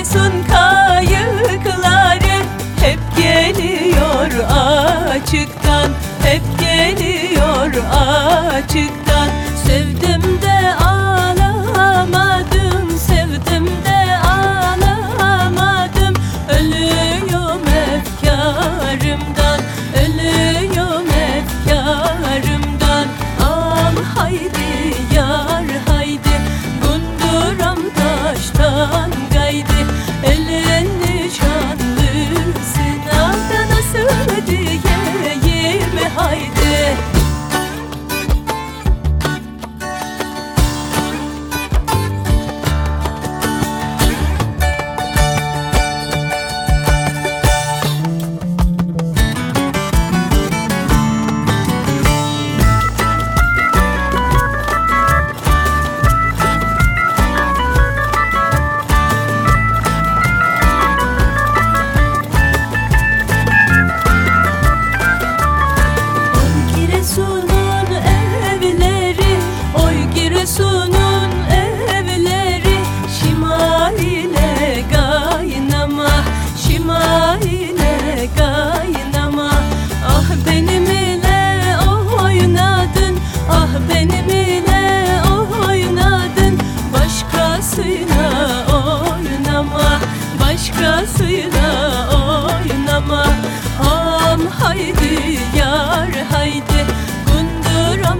Giresun kayıkları. Hep geliyor açıktan Hep geliyor açıktan. Sevdim de ağlamadım Sevdim de ağlamadım. Ölüyorum efkarımdan Ölüyorum efkarımdan. Al haydi yar haydi Gunduram taştan Başkasıyla oynama Başkasıyla oynama. Ham haydi yar haydi Gunduram